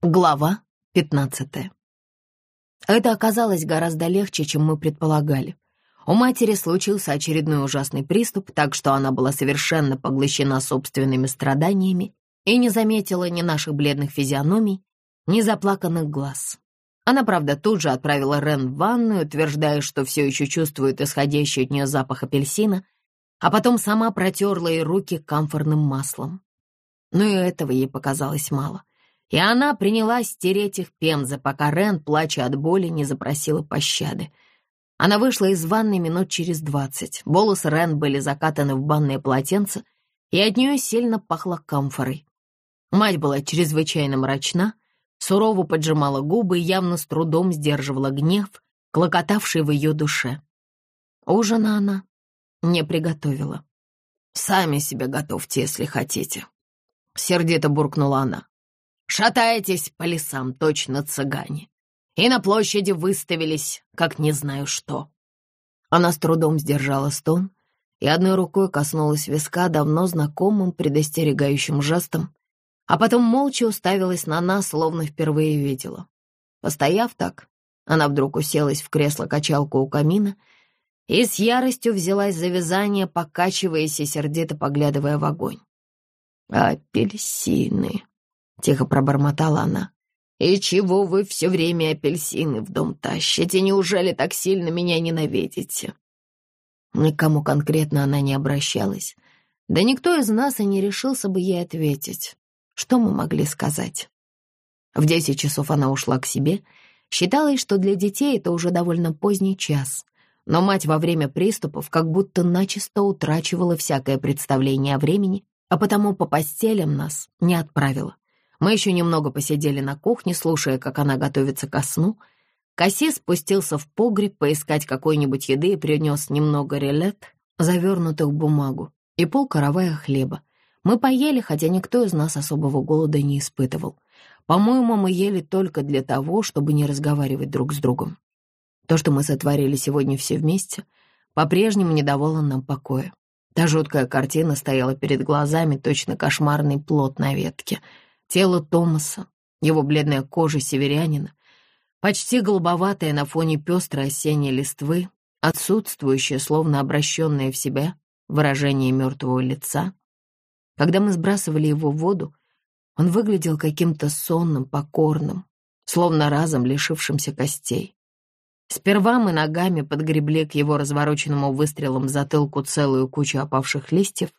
Глава 15. Это оказалось гораздо легче, чем мы предполагали. У матери случился очередной ужасный приступ, так что она была совершенно поглощена собственными страданиями и не заметила ни наших бледных физиономий, ни заплаканных глаз. Она, правда, тут же отправила Рен в ванную, утверждая, что все еще чувствует исходящий от нее запах апельсина, а потом сама протерла ей руки камфорным маслом. Но и этого ей показалось мало и она принялась стереть их пемза, пока Рен, плача от боли, не запросила пощады. Она вышла из ванной минут через двадцать. Волосы Рен были закатаны в банное полотенце, и от нее сильно пахло камфорой. Мать была чрезвычайно мрачна, сурово поджимала губы и явно с трудом сдерживала гнев, клокотавший в ее душе. Ужина она не приготовила. «Сами себе готовьте, если хотите», — сердито буркнула она. Шатаетесь по лесам, точно цыгане. И на площади выставились, как не знаю что. Она с трудом сдержала стон и одной рукой коснулась виска давно знакомым предостерегающим жестом, а потом молча уставилась на нас, словно впервые видела. Постояв так, она вдруг уселась в кресло-качалку у камина и с яростью взялась за вязание, покачиваясь и сердито поглядывая в огонь. «Апельсины!» — тихо пробормотала она. «И чего вы все время апельсины в дом тащите? Неужели так сильно меня ненавидите?» Никому конкретно она не обращалась. Да никто из нас и не решился бы ей ответить. Что мы могли сказать? В десять часов она ушла к себе. Считалось, что для детей это уже довольно поздний час. Но мать во время приступов как будто начисто утрачивала всякое представление о времени, а потому по постелям нас не отправила. Мы еще немного посидели на кухне, слушая, как она готовится ко сну. Кассис спустился в погреб поискать какой-нибудь еды и принес немного релет, завернутых в бумагу, и пол каравая хлеба. Мы поели, хотя никто из нас особого голода не испытывал. По-моему, мы ели только для того, чтобы не разговаривать друг с другом. То, что мы сотворили сегодня все вместе, по-прежнему не давало нам покоя. Та жуткая картина стояла перед глазами, точно кошмарный плод на ветке — Тело Томаса, его бледная кожа северянина, почти голубоватая на фоне пестрой осенней листвы, отсутствующее, словно обращенное в себя, выражение мертвого лица. Когда мы сбрасывали его в воду, он выглядел каким-то сонным, покорным, словно разом лишившимся костей. Сперва мы ногами подгребли к его развороченному выстрелом затылку целую кучу опавших листьев.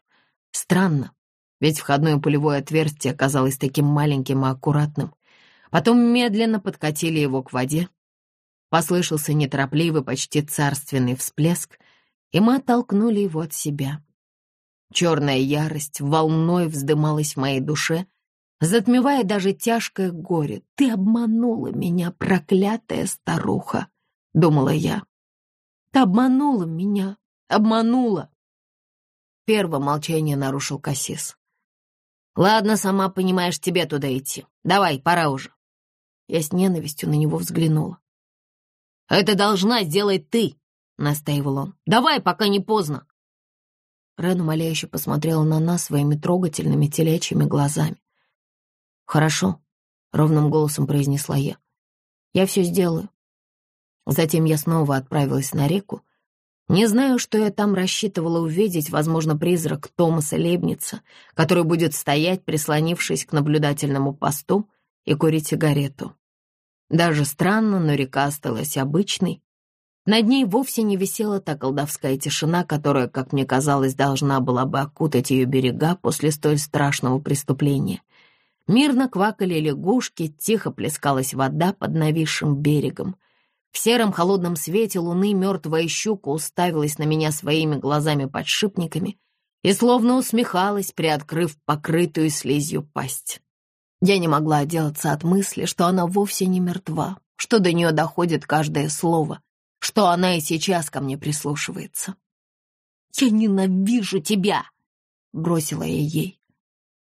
Странно, ведь входное пулевое отверстие оказалось таким маленьким и аккуратным. Потом медленно подкатили его к воде. Послышался неторопливый, почти царственный всплеск, и мы оттолкнули его от себя. Черная ярость волной вздымалась в моей душе, затмевая даже тяжкое горе. «Ты обманула меня, проклятая старуха!» — думала я. «Ты обманула меня, обманула!» Первое молчание нарушил Кассис. Ладно, сама понимаешь, тебе туда идти. Давай, пора уже. Я с ненавистью на него взглянула. Это должна сделать ты, настаивал он. Давай, пока не поздно. Рен умоляюще посмотрела на нас своими трогательными телячьими глазами. «Хорошо», — ровным голосом произнесла я. «Я все сделаю». Затем я снова отправилась на реку, не знаю, что я там рассчитывала увидеть, возможно, призрак Томаса Лебница, который будет стоять, прислонившись к наблюдательному посту и курить сигарету. Даже странно, но река осталась обычной. Над ней вовсе не висела та колдовская тишина, которая, как мне казалось, должна была бы окутать ее берега после столь страшного преступления. Мирно квакали лягушки, тихо плескалась вода под нависшим берегом — в сером холодном свете луны мертвая щука уставилась на меня своими глазами-подшипниками и словно усмехалась, приоткрыв покрытую слизью пасть. Я не могла отделаться от мысли, что она вовсе не мертва, что до нее доходит каждое слово, что она и сейчас ко мне прислушивается. «Я ненавижу тебя!» — бросила я ей.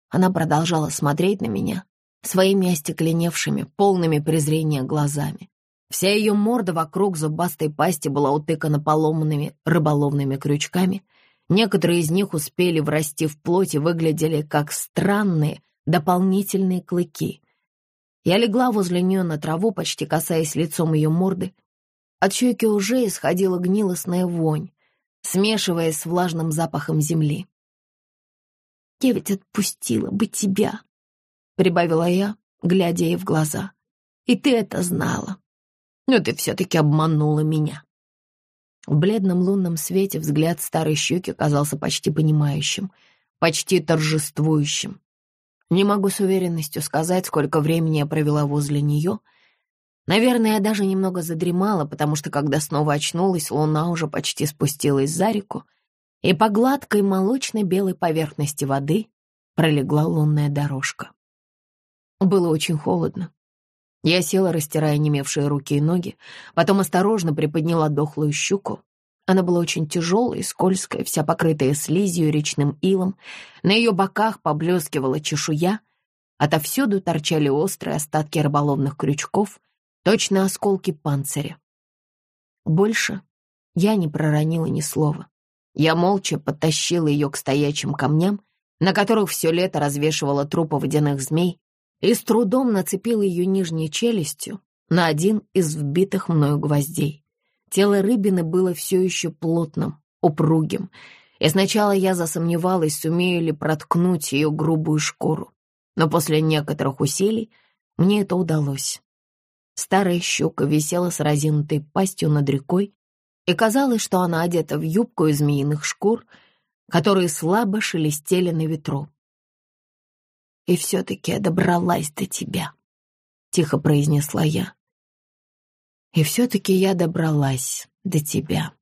Она продолжала смотреть на меня своими остекленевшими, полными презрения глазами. Вся ее морда вокруг зубастой пасти была утыкана поломанными рыболовными крючками. Некоторые из них успели врасти в плоть и выглядели как странные дополнительные клыки. Я легла возле нее на траву, почти касаясь лицом ее морды. От щеки уже исходила гнилостная вонь, смешиваясь с влажным запахом земли. «Я ведь отпустила бы тебя», — прибавила я, глядя ей в глаза. «И ты это знала. Но ты все-таки обманула меня». В бледном лунном свете взгляд старой щеки казался почти понимающим, почти торжествующим. Не могу с уверенностью сказать, сколько времени я провела возле нее. Наверное, я даже немного задремала, потому что, когда снова очнулась, луна уже почти спустилась за реку, и по гладкой молочно-белой поверхности воды пролегла лунная дорожка. Было очень холодно. Я села, растирая немевшие руки и ноги, потом осторожно приподняла дохлую щуку. Она была очень тяжелая и скользкая, вся покрытая слизью и речным илом. На ее боках поблескивала чешуя. Отовсюду торчали острые остатки рыболовных крючков, точно осколки панциря. Больше я не проронила ни слова. Я молча подтащила ее к стоячим камням, на которых все лето развешивала трупы водяных змей, и с трудом нацепила ее нижней челюстью на один из вбитых мною гвоздей. Тело рыбины было все еще плотным, упругим, и сначала я засомневалась, сумею ли проткнуть ее грубую шкуру. Но после некоторых усилий мне это удалось. Старая щука висела с разинутой пастью над рекой, и казалось, что она одета в юбку из змеиных шкур, которые слабо шелестели на ветру. «И все-таки я добралась до тебя», — тихо произнесла я. И все-таки я добралась до тебя.